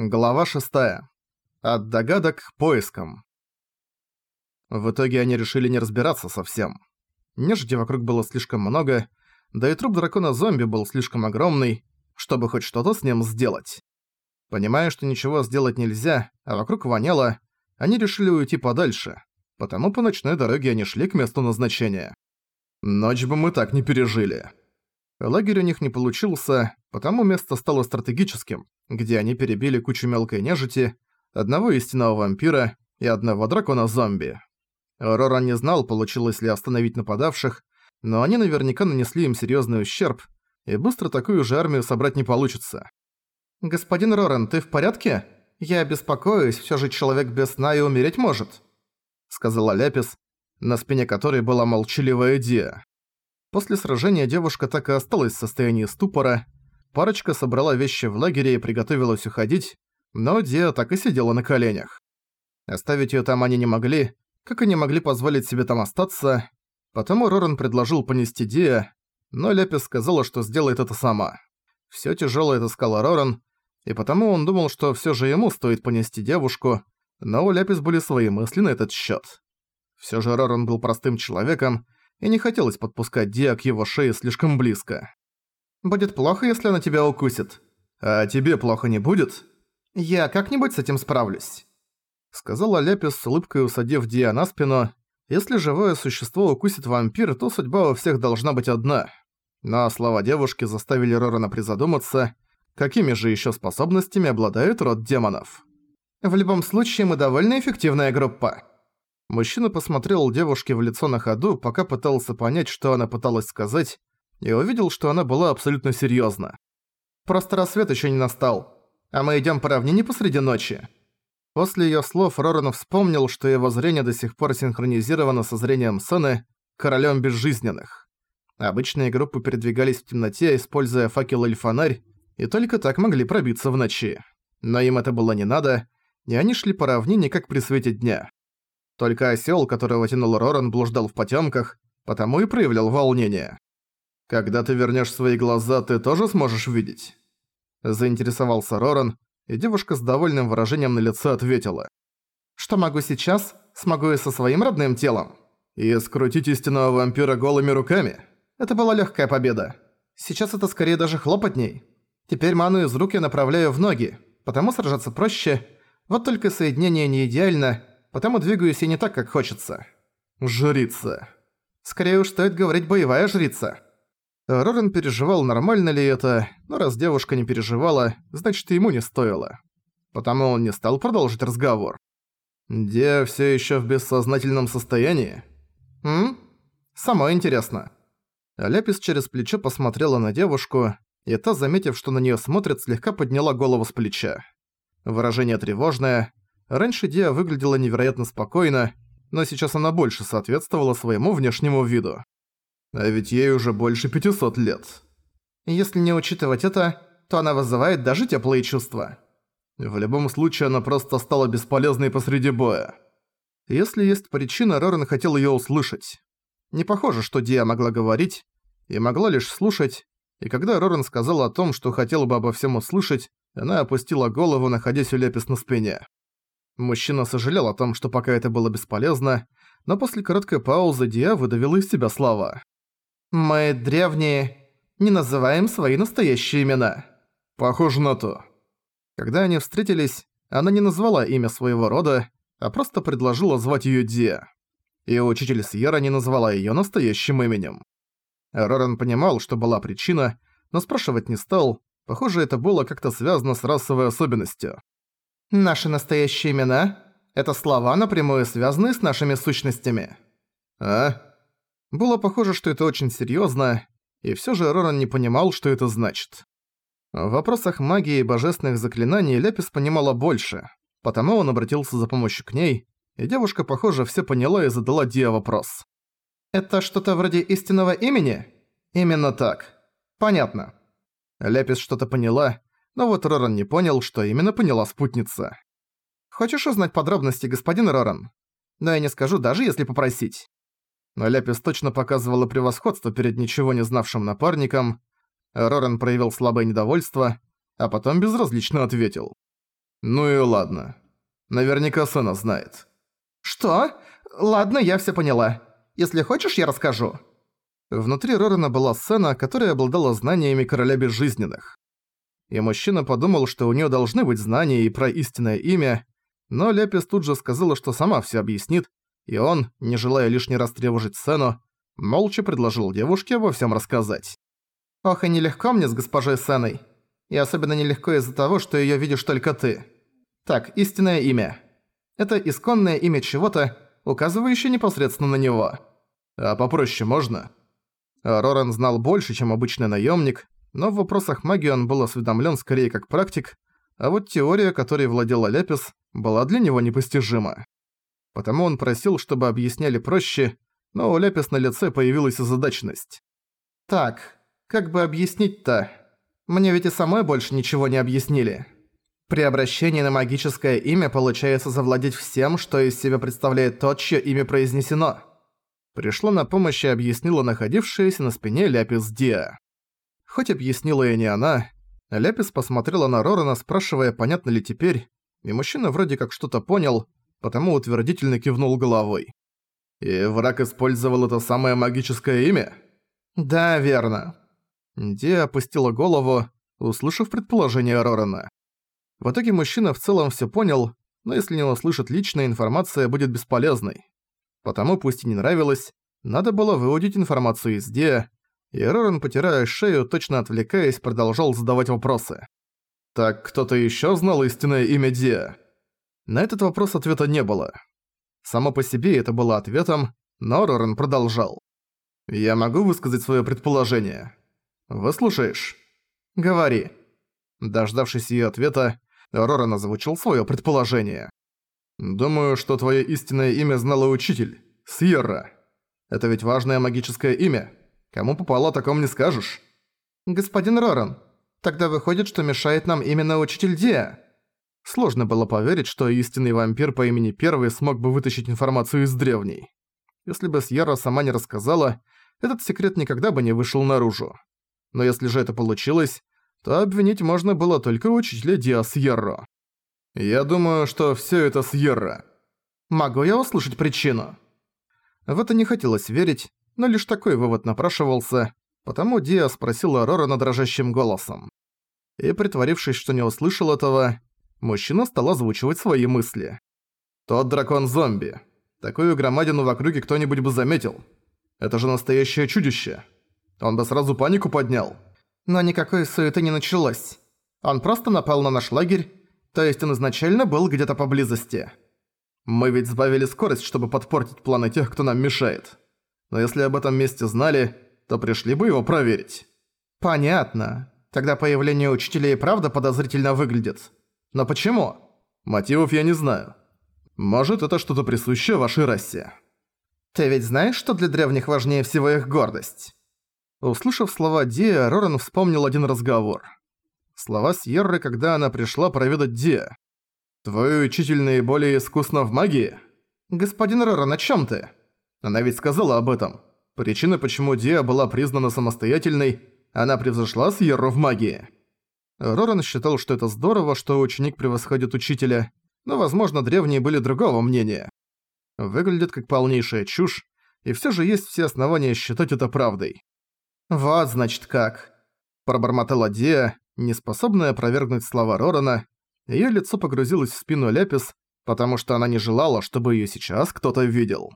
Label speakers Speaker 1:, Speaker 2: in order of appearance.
Speaker 1: Глава 6. От догадок к поискам. В итоге они решили не разбираться совсем. Нежити вокруг было слишком много, да и труп дракона-зомби был слишком огромный, чтобы хоть что-то с ним сделать. Понимая, что ничего сделать нельзя, а вокруг воняло, они решили уйти подальше, потому по ночной дороге они шли к месту назначения. Ночь бы мы так не пережили. Лагерь у них не получился, потому место стало стратегическим, где они перебили кучу мелкой нежити, одного истинного вампира и одного дракона-зомби. Роран не знал, получилось ли остановить нападавших, но они наверняка нанесли им серьезный ущерб, и быстро такую же армию собрать не получится. «Господин Роран, ты в порядке? Я беспокоюсь, все же человек без сна и умереть может», сказала Ляпис, на спине которой была молчаливая Диа. После сражения девушка так и осталась в состоянии ступора. Парочка собрала вещи в лагере и приготовилась уходить, но Диа так и сидела на коленях. Оставить её там они не могли, как они могли позволить себе там остаться, потому Роран предложил понести Диа, но Ляпис сказала, что сделает это сама. Всё тяжёлое таскала Роран, и потому он думал, что всё же ему стоит понести девушку, но у Ляпис были свои мысли на этот счёт. Всё же Роран был простым человеком, и не хотелось подпускать Диа к его шее слишком близко. «Будет плохо, если она тебя укусит. А тебе плохо не будет? Я как-нибудь с этим справлюсь», — сказала Ляпис с улыбкой усадив Диа на спину. «Если живое существо укусит вампир, то судьба у всех должна быть одна». Но слова девушки заставили Рорана призадуматься, какими же еще способностями обладает род демонов. «В любом случае, мы довольно эффективная группа», Мужчина посмотрел девушке в лицо на ходу, пока пытался понять, что она пыталась сказать, и увидел, что она была абсолютно серьёзна. «Просто рассвет ещё не настал, а мы идём по равнине посреди ночи». После её слов Роранов вспомнил, что его зрение до сих пор синхронизировано со зрением Сэны, королём безжизненных. Обычные группы передвигались в темноте, используя факел или фонарь, и только так могли пробиться в ночи. Но им это было не надо, и они шли по равнине, как при свете дня. Только осёл, которого тянул Роран, блуждал в потёмках, потому и проявлял волнение. «Когда ты вернёшь свои глаза, ты тоже сможешь видеть?» Заинтересовался Роран, и девушка с довольным выражением на лице ответила. «Что могу сейчас, смогу и со своим родным телом. И скрутить истинного вампира голыми руками? Это была лёгкая победа. Сейчас это скорее даже хлопотней. Теперь ману из рук я направляю в ноги, потому сражаться проще. Вот только соединение не идеально, потому двигаюсь я не так, как хочется. Жрица. Скорее уж стоит говорить боевая жрица. Рорен переживал, нормально ли это, но раз девушка не переживала, значит ему не стоило. Потому он не стал продолжить разговор. Де все еще в бессознательном состоянии? М? Самое интересно. Ляпис через плечо посмотрела на девушку, и та, заметив, что на нее смотрят, слегка подняла голову с плеча. Выражение тревожное, Раньше Диа выглядела невероятно спокойно, но сейчас она больше соответствовала своему внешнему виду. А ведь ей уже больше 500 лет. Если не учитывать это, то она вызывает даже теплые чувства. В любом случае, она просто стала бесполезной посреди боя. Если есть причина, Рорен хотел её услышать. Не похоже, что Диа могла говорить, и могла лишь слушать, и когда Рорен сказал о том, что хотела бы обо всем услышать, она опустила голову, находясь у Лепис на спине. Мужчина сожалел о том, что пока это было бесполезно, но после короткой паузы Диа выдавила из себя слова. «Мы древние, не называем свои настоящие имена». «Похоже на то». Когда они встретились, она не назвала имя своего рода, а просто предложила звать её Диа. И учитель Сьерра не назвала её настоящим именем. Роран понимал, что была причина, но спрашивать не стал, похоже, это было как-то связано с расовой особенностью. Наши настоящие имена – это слова, напрямую связанные с нашими сущностями. А? Было похоже, что это очень серьёзно, и всё же Роран не понимал, что это значит. В вопросах магии и божественных заклинаний Лепис понимала больше, потому он обратился за помощью к ней, и девушка, похоже, всё поняла и задала Диа вопрос. «Это что-то вроде истинного имени?» «Именно так. Понятно». Лепис что-то поняла, но вот Роран не понял, что именно поняла спутница. «Хочешь узнать подробности, господин Роран? Но я не скажу, даже если попросить». Но Ляпис точно показывала превосходство перед ничего не знавшим напарником. Роран проявил слабое недовольство, а потом безразлично ответил. Ну и ладно. Наверняка Сэна знает.
Speaker 2: «Что? Ладно, я все поняла. Если хочешь, я расскажу».
Speaker 1: Внутри Рорана была сцена, которая обладала знаниями короля безжизненных. И мужчина подумал, что у нее должны быть знания и про истинное имя, но Лепис тут же сказала, что сама все объяснит, и он, не желая лишний раз тревожить сцену, молча предложил девушке обо всем рассказать.
Speaker 2: «Ох, и нелегко мне с госпожой Сеной. И особенно нелегко из-за того, что её видишь только ты. Так, истинное имя. Это исконное имя чего-то, указывающее непосредственно на него.
Speaker 1: А попроще можно?» Роран знал больше, чем обычный наемник, но в вопросах магии он был осведомлен скорее как практик, а вот теория, которой владела Лепис, была для него непостижима. Потому он просил, чтобы объясняли проще, но у Лепис на лице появилась озадаченность.
Speaker 2: «Так, как бы объяснить-то? Мне ведь и самой больше ничего не объяснили. При обращении на магическое имя получается завладеть всем, что из себя представляет тот, чье имя произнесено».
Speaker 1: Пришло на помощь и объяснила находившаяся на спине Ляпис Диа. Хоть объяснила и не она, Ляпис посмотрела на Рорана, спрашивая, понятно ли теперь, и мужчина вроде как что-то понял, потому утвердительно кивнул головой. «И враг использовал это самое магическое имя?»
Speaker 2: «Да, верно».
Speaker 1: Ди опустила голову, услышав предположение Рорана. В итоге мужчина в целом всё понял, но если не услышит личная информация, будет бесполезной. Потому, пусть и не нравилось, надо было выудить информацию из Ди, и Роран, потирая шею, точно отвлекаясь, продолжал задавать вопросы. «Так кто-то ещё знал истинное имя Ди?» На этот вопрос ответа не было. Само по себе это было ответом, но Роран продолжал. «Я могу высказать своё предположение?» «Выслушаешь?» «Говори». Дождавшись её ответа, Роран озвучил своё предположение. «Думаю, что твоё истинное имя знала учитель, Сьерра. Это ведь важное магическое имя. Кому попало, о таком не скажешь».
Speaker 2: «Господин Роран, тогда выходит, что мешает нам именно учитель Диа».
Speaker 1: Сложно было поверить, что истинный вампир по имени Первый смог бы вытащить информацию из древней. Если бы Сьерра сама не рассказала, этот секрет никогда бы не вышел наружу. Но если же это получилось, то обвинить можно было только учителя Диа Сьерро. Я думаю, что всё это Сьерра.
Speaker 2: Могу я услышать причину?
Speaker 1: В это не хотелось верить, но лишь такой вывод напрашивался, потому Диа спросила Рорана дрожащим голосом. И, притворившись, что не услышал этого, Мужчина стал озвучивать свои мысли. «Тот дракон-зомби. Такую громадину в округе кто-нибудь бы заметил. Это же настоящее чудище. Он бы сразу панику поднял».
Speaker 2: Но никакой суеты не началось. Он просто напал на наш лагерь, то есть он изначально был где-то поблизости.
Speaker 1: Мы ведь сбавили скорость, чтобы подпортить планы тех, кто нам мешает. Но если об этом месте знали, то пришли бы его проверить.
Speaker 2: Понятно. Тогда появление учителей правда подозрительно выглядит. Но почему?
Speaker 1: Мотивов я не знаю. Может, это что-то присущее вашей расе.
Speaker 2: Ты ведь знаешь, что для древних важнее всего их гордость?
Speaker 1: Услышав слова Диа, Роран вспомнил один разговор. Слова Сьерры, когда она пришла проведать Диа. «Твой учитель наиболее искусно в магии?»
Speaker 2: «Господин Роран, о чём ты?»
Speaker 1: Она ведь сказала об этом. Причина, почему Диа была признана самостоятельной, она превзошла Сьерру в магии. Роран считал, что это здорово, что ученик превосходит учителя, но, возможно, древние были другого мнения. Выглядит как полнейшая чушь, и всё же есть все основания считать это правдой.
Speaker 2: «Вот, значит, как!»
Speaker 1: Пробормотала Диа, неспособная опровергнуть слова Рорана. Её лицо погрузилось в спину Ляпис, потому что она не желала, чтобы её сейчас кто-то видел.